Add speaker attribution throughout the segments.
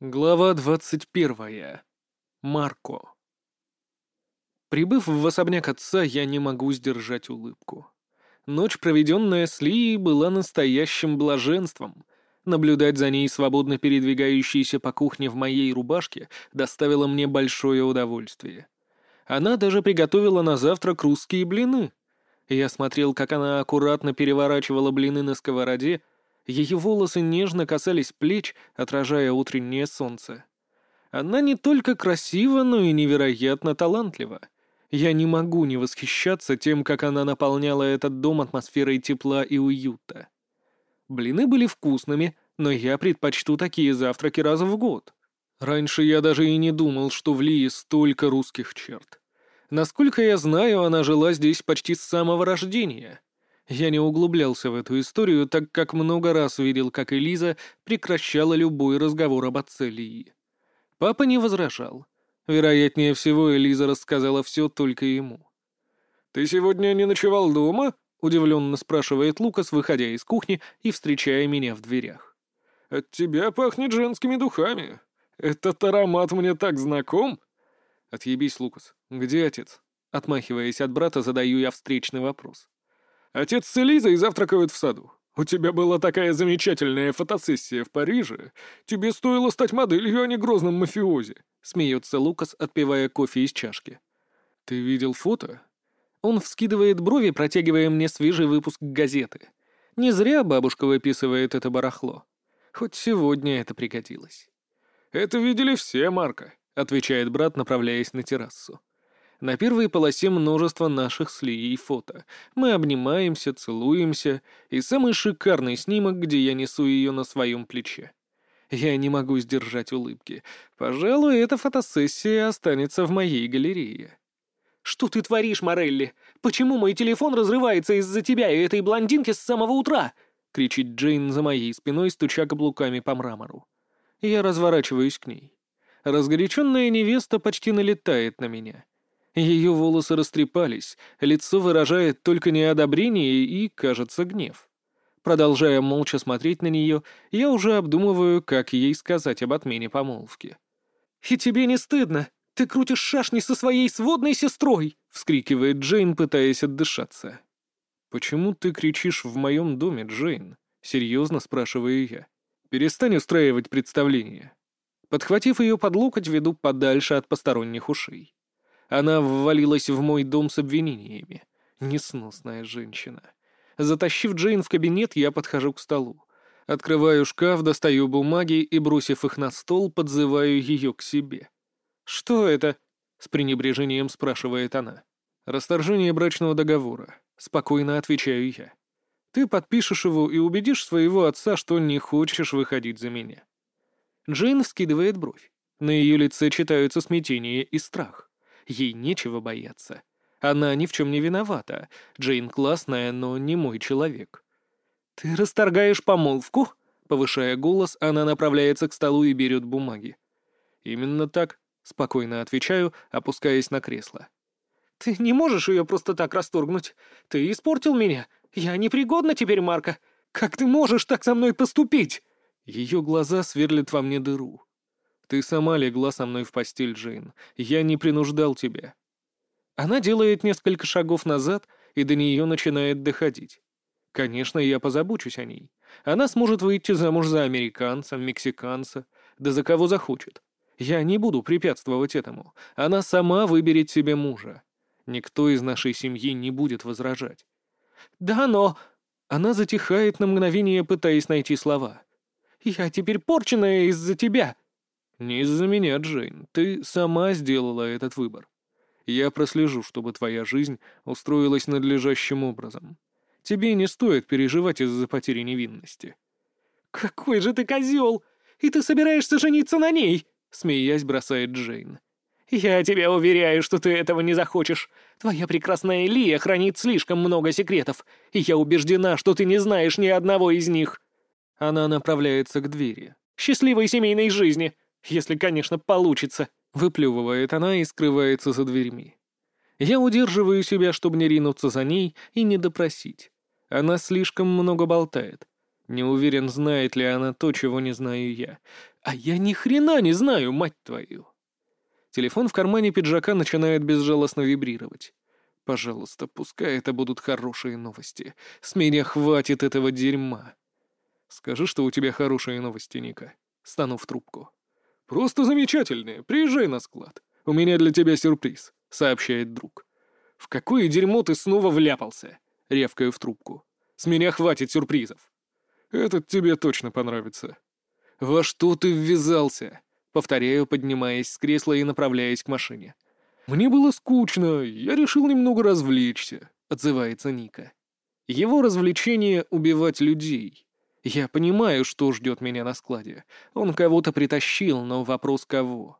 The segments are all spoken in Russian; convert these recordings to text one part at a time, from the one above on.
Speaker 1: Глава двадцать первая. Марко. Прибыв в особняк отца, я не могу сдержать улыбку. Ночь, проведенная с Лией, была настоящим блаженством. Наблюдать за ней, свободно передвигающейся по кухне в моей рубашке, доставило мне большое удовольствие. Она даже приготовила на завтрак русские блины. Я смотрел, как она аккуратно переворачивала блины на сковороде, ее волосы нежно касались плеч, отражая утреннее солнце. Она не только красива, но и невероятно талантлива. Я не могу не восхищаться тем, как она наполняла этот дом атмосферой тепла и уюта. Блины были вкусными, но я предпочту такие завтраки раз в год. Раньше я даже и не думал, что в Лии столько русских черт. Насколько я знаю, она жила здесь почти с самого рождения. Я не углублялся в эту историю, так как много раз видел, как Элиза прекращала любой разговор об отце Лии. Папа не возражал. Вероятнее всего, Элиза рассказала все только ему. «Ты сегодня не ночевал дома?» — удивленно спрашивает Лукас, выходя из кухни и встречая меня в дверях. «От тебя пахнет женскими духами. Этот аромат мне так знаком». «Отъебись, Лукас. Где отец?» Отмахиваясь от брата, задаю я встречный вопрос. Отец с Элизой завтракают в саду. У тебя была такая замечательная фотосессия в Париже. Тебе стоило стать моделью, а не грозным мафиози», — смеется Лукас, отпивая кофе из чашки. «Ты видел фото?» Он вскидывает брови, протягивая мне свежий выпуск газеты. Не зря бабушка выписывает это барахло. Хоть сегодня это пригодилось. «Это видели все, Марка», — отвечает брат, направляясь на террасу. На первой полосе множество наших с Лией фото. Мы обнимаемся, целуемся, и самый шикарный снимок, где я несу ее на своем плече. Я не могу сдержать улыбки. Пожалуй, эта фотосессия останется в моей галерее.
Speaker 2: «Что ты творишь, Морелли? Почему мой телефон разрывается из-за тебя и этой блондинки с самого утра?» — кричит Джейн за моей спиной, стуча каблуками по мрамору. Я разворачиваюсь к ней. Разгоряченная невеста почти налетает на меня. Ее волосы растрепались, лицо выражает только неодобрение и, кажется, гнев. Продолжая молча смотреть на нее, я уже обдумываю, как ей сказать об отмене помолвки. «И тебе не стыдно? Ты крутишь шашни со своей сводной сестрой!» — вскрикивает Джейн, пытаясь отдышаться.
Speaker 1: «Почему ты кричишь в моем доме, Джейн?» — серьезно спрашиваю я. «Перестань устраивать представление». Подхватив ее под локоть, веду подальше от посторонних ушей. Она ввалилась в мой дом с обвинениями. Несносная женщина. Затащив Джейн в кабинет, я подхожу к столу. Открываю шкаф, достаю бумаги и, бросив их на стол, подзываю ее к себе.
Speaker 2: «Что это?» — с пренебрежением спрашивает она.
Speaker 1: «Расторжение брачного договора», — спокойно отвечаю я. «Ты подпишешь его и убедишь своего отца, что не хочешь выходить за меня».
Speaker 2: Джейн вскидывает бровь. На ее лице читаются смятение и страх. Ей нечего бояться. Она ни в чем не виновата. Джейн классная, но не мой человек. «Ты расторгаешь помолвку?» Повышая голос, она направляется к столу и берет бумаги.
Speaker 1: «Именно так», — спокойно отвечаю, опускаясь на кресло.
Speaker 2: «Ты не можешь ее просто так расторгнуть. Ты испортил меня. Я непригодна теперь, Марка. Как ты можешь так со мной поступить?»
Speaker 1: Ее глаза сверлят во мне дыру. Ты сама легла со мной в постель, Джейн. Я не принуждал тебя.
Speaker 2: Она делает несколько шагов назад, и до нее начинает доходить. Конечно, я позабочусь о ней. Она сможет выйти замуж за американца, мексиканца, да за кого захочет. Я не буду препятствовать этому. Она сама выберет себе мужа. Никто из нашей семьи не будет возражать. «Да, но...» Она затихает на мгновение, пытаясь найти слова. «Я теперь порченная из-за тебя!»
Speaker 1: «Не из-за меня, Джейн. Ты сама сделала этот выбор. Я прослежу, чтобы твоя жизнь устроилась надлежащим образом. Тебе не стоит переживать из-за потери невинности».
Speaker 2: «Какой же ты козел! И ты собираешься жениться на ней?» — смеясь бросает Джейн. «Я тебя уверяю, что ты этого не захочешь. Твоя прекрасная Лия хранит слишком много секретов, и я убеждена, что ты не знаешь ни одного из них». Она направляется к двери. «Счастливой семейной жизни!» Если, конечно, получится», — выплевывает она и скрывается за дверьми. Я удерживаю себя, чтобы не ринуться за ней и не допросить. Она слишком много болтает. Не уверен, знает ли она то, чего не знаю я.
Speaker 1: А я ни хрена не знаю, мать твою. Телефон в кармане пиджака начинает безжалостно вибрировать. Пожалуйста, пускай это будут хорошие новости. С меня хватит этого дерьма. Скажи, что у тебя хорошие новости, Ника. Стану в трубку. Просто замечательные. Приезжай на склад. У меня для тебя сюрприз, сообщает друг. В какое дерьмо ты снова вляпался? Ревкаю в трубку. С меня хватит сюрпризов. Этот тебе точно понравится. Во что ты ввязался? Повторяю, поднимаясь с кресла и направляясь к машине. «Мне было скучно, я решил немного развлечься», — отзывается Ника. Его развлечение — убивать людей. Я понимаю, что ждет меня на складе. Он кого-то притащил, но вопрос кого.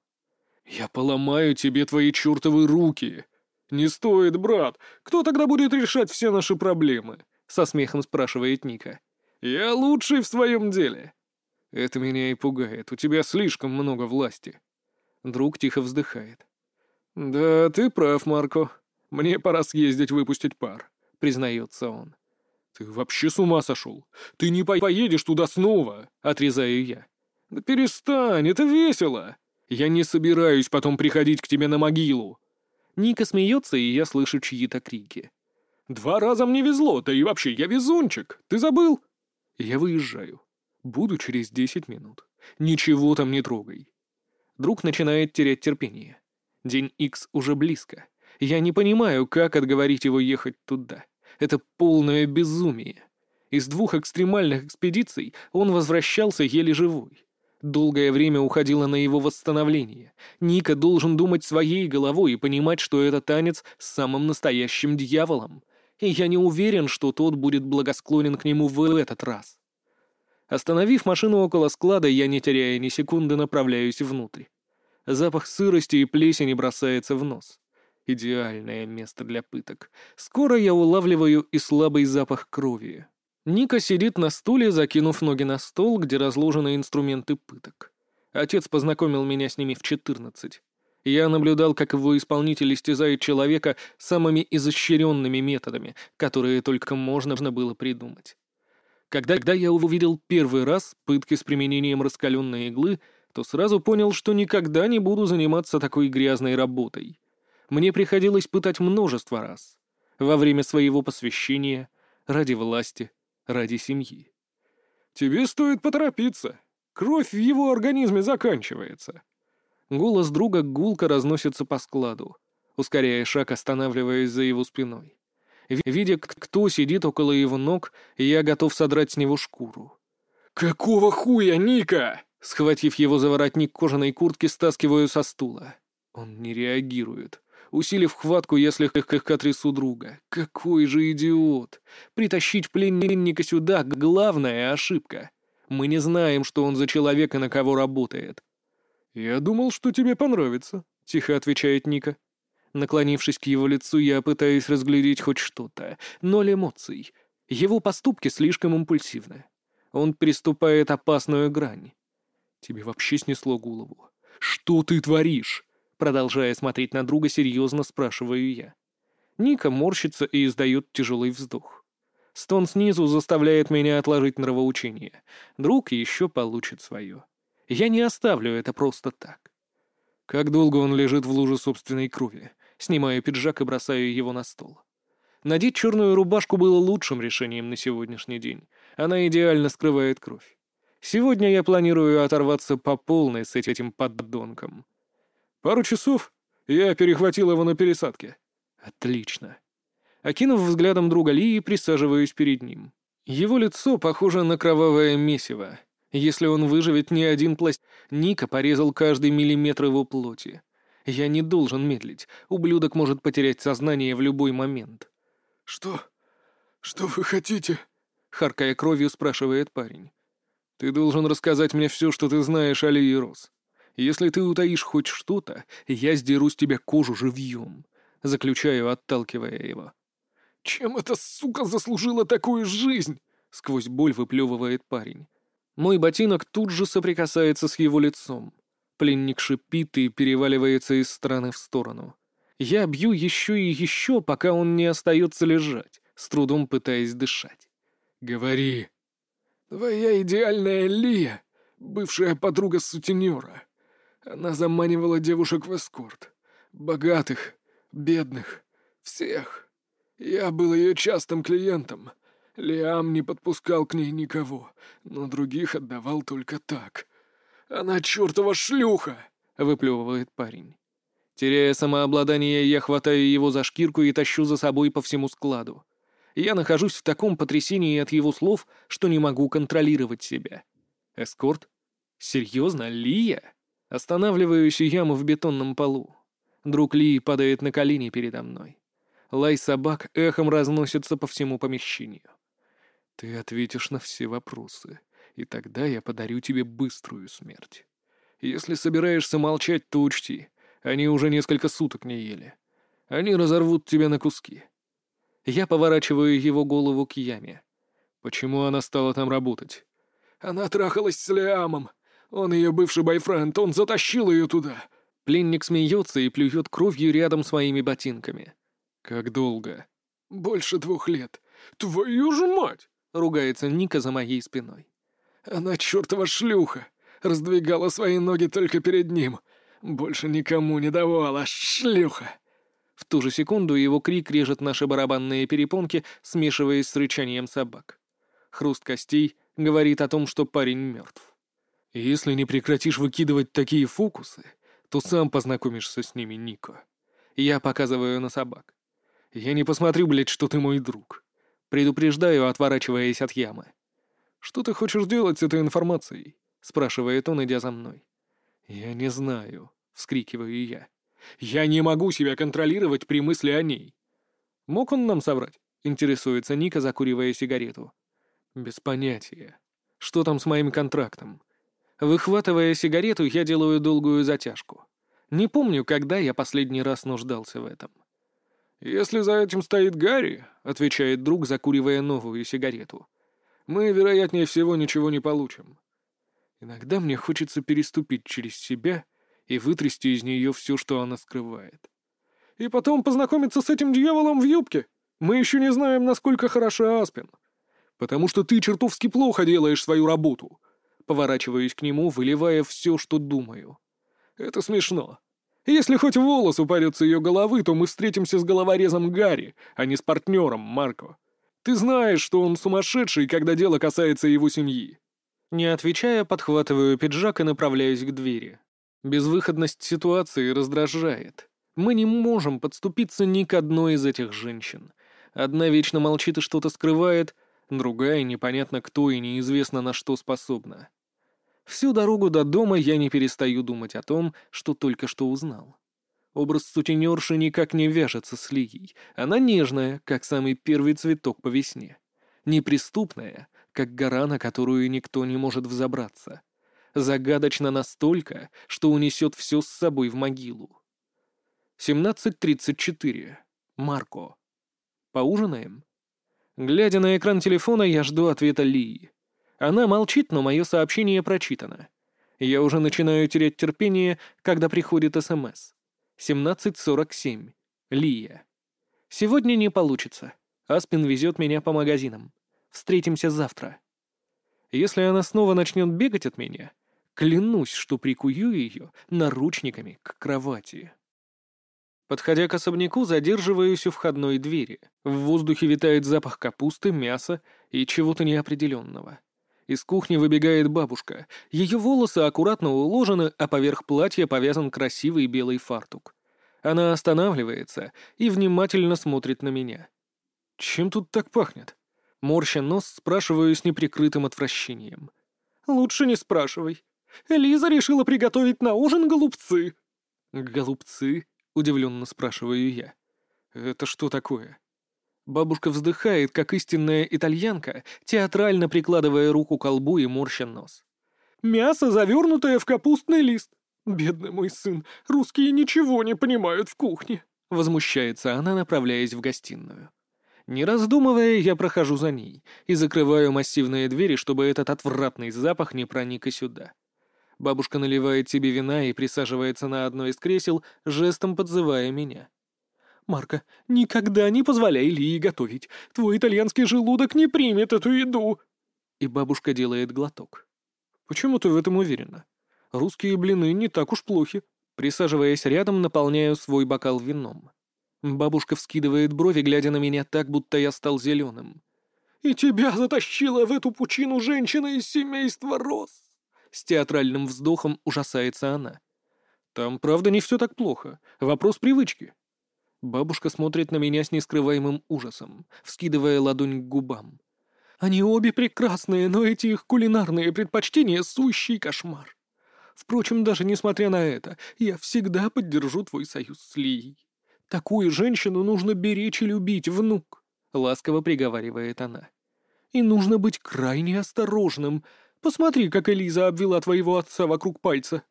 Speaker 1: «Я поломаю тебе твои чертовы руки!» «Не стоит, брат! Кто тогда будет решать все наши проблемы?» — со смехом спрашивает Ника. «Я лучший в своем деле!» Это меня и пугает. У тебя слишком много власти. Друг тихо вздыхает. Да, ты прав, Марко. Мне пора съездить выпустить пар, признается он. Ты вообще с ума сошел? Ты не поедешь туда снова, отрезаю я. Да перестань, это весело. Я не собираюсь потом приходить к тебе на могилу. Ника смеется, и я слышу чьи-то крики. «Два раза мне везло, да и вообще я везунчик, ты забыл?» Я выезжаю. Буду через десять минут. Ничего там не трогай. Друг начинает терять терпение. День Икс уже близко. Я не понимаю, как отговорить его ехать туда. Это полное безумие. Из двух экстремальных экспедиций он возвращался еле живой. Долгое время уходило на его восстановление. Ника должен думать своей головой и понимать, что это танец с самым настоящим дьяволом. И я не уверен, что тот будет благосклонен к нему в этот раз. Остановив машину около склада, я, не теряя ни секунды, направляюсь внутрь. Запах сырости и плесени бросается в нос. Идеальное место для пыток. Скоро я улавливаю и слабый запах крови. Ника сидит на стуле, закинув ноги на стол, где разложены инструменты пыток. Отец познакомил меня с ними в 14. Я наблюдал, как его исполнитель истязает человека самыми изощренными методами, которые только можно было придумать. Когда, когда я увидел первый раз пытки с применением раскаленной иглы, то сразу понял, что никогда не буду заниматься такой грязной работой. Мне приходилось пытать множество раз. Во время своего посвящения, ради власти, ради семьи. «Тебе стоит поторопиться. Кровь в его организме заканчивается». Голос друга гулко разносится по складу, ускоряя шаг, останавливаясь за его спиной. Видя, кто сидит около его ног, я готов содрать с него шкуру. «Какого хуя, Ника?» Схватив его за воротник кожаной куртки, стаскиваю со стула. Он не реагирует. Усилив хватку, я слегка трясу друга. Какой же идиот! Притащить пленника сюда — главная ошибка. Мы не знаем, что он за человек и на кого работает. «Я думал, что тебе понравится», — тихо отвечает Ника. Наклонившись к его лицу, я пытаюсь разглядеть хоть что-то. Ноль эмоций. Его поступки слишком импульсивны. Он приступает опасную грань. Тебе вообще снесло голову. Что ты творишь? Продолжая смотреть на друга, серьезно спрашиваю я. Ника морщится и издает тяжелый вздох. Стон снизу заставляет меня отложить нравоучение. Друг еще получит свое. Я не оставлю это просто так. Как долго он лежит в луже собственной крови? Снимаю пиджак и бросаю его на стол. Надеть черную рубашку было лучшим решением на сегодняшний день. Она идеально скрывает кровь. Сегодня я планирую оторваться по полной с этим поддонком. Пару часов я перехватил его на пересадке. Отлично. Окинув взглядом друга Лии, присаживаюсь перед ним. Его лицо похоже на кровавое месиво. Если он выживет, ни один пласт... Ника порезал каждый миллиметр его плоти. Я не должен медлить. Ублюдок может потерять сознание в любой момент. «Что? Что вы хотите?» — харкая кровью, спрашивает парень. «Ты должен рассказать мне все, что ты знаешь о Лии Рос. Если ты утаишь хоть что-то, я сдеру с тебя кожу живьем», — заключаю, отталкивая его. «Чем эта сука заслужила такую жизнь?» — сквозь боль выплевывает парень. Мой ботинок тут же соприкасается с его лицом. Пленник шипит и переваливается из стороны в сторону. Я бью еще и еще, пока он не остается лежать, с трудом пытаясь дышать. «Говори». «Твоя идеальная Лия
Speaker 3: бывшая подруга сутенера. Она заманивала девушек в эскорт. Богатых, бедных, всех. Я был ее частым клиентом. Лиам не подпускал к ней никого, но других отдавал только так. Она чертова шлюха!» — выплевывает парень.
Speaker 1: Теряя самообладание, я хватаю его за шкирку и тащу за собой по всему складу. Я нахожусь в таком потрясении от его слов, что не могу контролировать себя. Эскорт? Серьезно, Лия? Останавливаюсь у ямы в бетонном полу. Друг Лии падает на колени передо мной. Лай собак эхом разносится по всему помещению. Ты ответишь на все вопросы, и тогда я подарю тебе быструю смерть. Если собираешься молчать, то учти, они уже несколько суток не ели. Они разорвут тебя на куски. Я поворачиваю его голову к яме. Почему она стала там работать?
Speaker 3: Она трахалась с Лиамом. Он ее бывший бойфренд, он затащил ее туда.
Speaker 1: Пленник смеется и плюет кровью рядом с моими ботинками. Как долго?
Speaker 3: Больше двух лет. Твою же мать!
Speaker 1: Ругается Ника за моей спиной.
Speaker 3: Она чертова шлюха. Раздвигала свои ноги только перед ним. Больше никому не давала, шлюха.
Speaker 1: В ту же секунду его крик режет наши барабанные перепонки, смешиваясь с рычанием собак. Хруст костей говорит о том, что парень мертв. Если не прекратишь выкидывать такие фокусы, то сам познакомишься с ними, Нико. Я показываю на собак. Я не посмотрю, блядь, что ты мой друг. Предупреждаю, отворачиваясь от ямы. «Что ты хочешь делать с этой информацией?» — спрашивает он, идя за мной. «Я не знаю», — вскрикиваю я. «Я не могу себя контролировать при мысли о ней». «Мог он нам соврать?» — интересуется Ника, закуривая сигарету. «Без понятия. Что там с моим контрактом?» Выхватывая сигарету, я делаю долгую затяжку. Не помню, когда я последний раз нуждался в этом.
Speaker 3: «Если за этим стоит Гарри», — отвечает друг, закуривая новую сигарету, — «мы, вероятнее всего, ничего не получим».
Speaker 1: Иногда мне хочется переступить через себя и вытрясти из нее все, что она скрывает.
Speaker 3: «И потом познакомиться с этим дьяволом в юбке. Мы еще не знаем, насколько хороша Аспин. Потому что ты чертовски плохо делаешь свою работу».
Speaker 1: Поворачиваюсь к нему, выливая все, что думаю.
Speaker 3: «Это смешно. Если хоть волос упадет с ее головы, то мы встретимся с головорезом Гарри, а не с партнером Марко. Ты знаешь, что он сумасшедший, когда дело касается его семьи».
Speaker 1: Не отвечая, подхватываю пиджак и направляюсь к двери. Безвыходность ситуации раздражает. Мы не можем подступиться ни к одной из этих женщин. Одна вечно молчит и что-то скрывает, другая непонятно кто и неизвестно на что способна. Всю дорогу до дома я не перестаю думать о том, что только что узнал. Образ сутенерши никак не вяжется с Лией. Она нежная, как самый первый цветок по весне. Неприступная, как гора, на которую никто не может взобраться. Загадочно настолько, что унесет все с собой в могилу. 17.34. Марко. Поужинаем? Глядя на экран телефона, я жду ответа Лии. Она молчит, но мое сообщение прочитано. Я уже начинаю терять терпение, когда приходит СМС. 17.47. Лия. Сегодня не получится. Аспин везет меня по магазинам. Встретимся завтра. Если она снова начнет бегать от меня, клянусь, что прикую ее наручниками к кровати. Подходя к особняку, задерживаюсь у входной двери. В воздухе витает запах капусты, мяса и чего-то неопределенного. Из кухни выбегает бабушка. Ее волосы аккуратно уложены, а поверх платья повязан красивый белый фартук. Она останавливается и внимательно смотрит на меня. «Чем тут так пахнет?» Морща нос, спрашиваю с неприкрытым отвращением.
Speaker 3: «Лучше не спрашивай. Лиза решила приготовить на ужин голубцы».
Speaker 1: «Голубцы?» — удивленно спрашиваю я. «Это что такое?» Бабушка вздыхает, как истинная итальянка, театрально прикладывая руку к колбу и морща нос.
Speaker 3: «Мясо, завернутое в капустный лист. Бедный мой сын, русские ничего не понимают в кухне», —
Speaker 1: возмущается она, направляясь в гостиную. Не раздумывая, я прохожу за ней и закрываю массивные двери, чтобы этот отвратный запах не проник и сюда. Бабушка наливает себе вина и присаживается на одно из кресел, жестом подзывая меня.
Speaker 3: Марка, никогда не позволяй Лии готовить. Твой итальянский желудок не примет эту еду.
Speaker 1: И бабушка делает глоток. Почему ты в этом уверена? Русские блины не так уж плохи. Присаживаясь рядом, наполняю свой бокал вином. Бабушка вскидывает брови, глядя на меня так, будто я стал зеленым.
Speaker 2: «И тебя затащила в эту пучину женщина из семейства Рос!» С театральным вздохом ужасается она.
Speaker 1: «Там, правда, не все так плохо. Вопрос привычки». Бабушка смотрит на меня с нескрываемым ужасом, вскидывая ладонь к губам.
Speaker 2: «Они обе прекрасные, но эти их кулинарные предпочтения — сущий кошмар. Впрочем, даже несмотря на это, я всегда поддержу твой союз с Лией. Такую женщину нужно беречь и любить, внук», — ласково приговаривает она. «И нужно быть крайне осторожным. Посмотри, как Элиза обвела твоего отца вокруг пальца».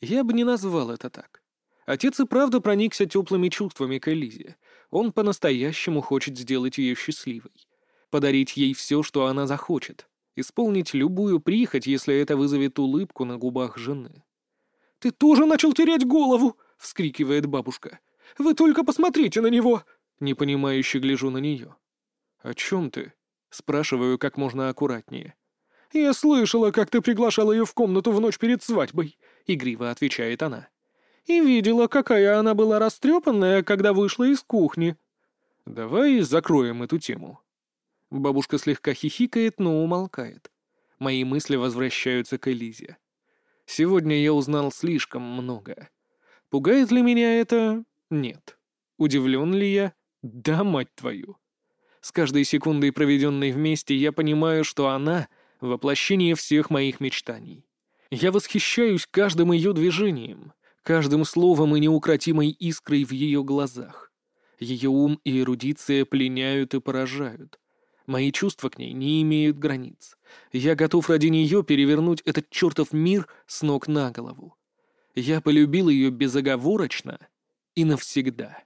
Speaker 1: Я бы не назвал это так. Отец и правда проникся теплыми чувствами к Элизе. Он по-настоящему хочет сделать ее счастливой. Подарить ей все, что она захочет. Исполнить любую прихоть, если это вызовет улыбку на губах жены.
Speaker 2: «Ты тоже начал терять голову!» — вскрикивает бабушка. «Вы только посмотрите на него!»
Speaker 1: Непонимающе гляжу на нее. «О чем ты?» — спрашиваю как можно аккуратнее.
Speaker 2: «Я слышала, как ты приглашал ее в комнату в ночь перед свадьбой», — игриво отвечает она. «И видела, какая она была растрепанная, когда вышла из кухни».
Speaker 1: «Давай закроем эту тему». Бабушка слегка хихикает, но умолкает. Мои мысли возвращаются к Элизе. Сегодня я узнал слишком много. Пугает ли меня это? Нет. Удивлен ли я? Да, мать твою. С каждой секундой, проведенной вместе, я понимаю, что она — воплощение всех моих мечтаний. Я восхищаюсь каждым ее движением, каждым словом и неукротимой искрой в ее глазах. Ее ум и эрудиция пленяют и поражают. Мои чувства к ней не имеют границ. Я готов ради нее перевернуть этот чертов мир с ног на голову. Я полюбил ее безоговорочно и навсегда.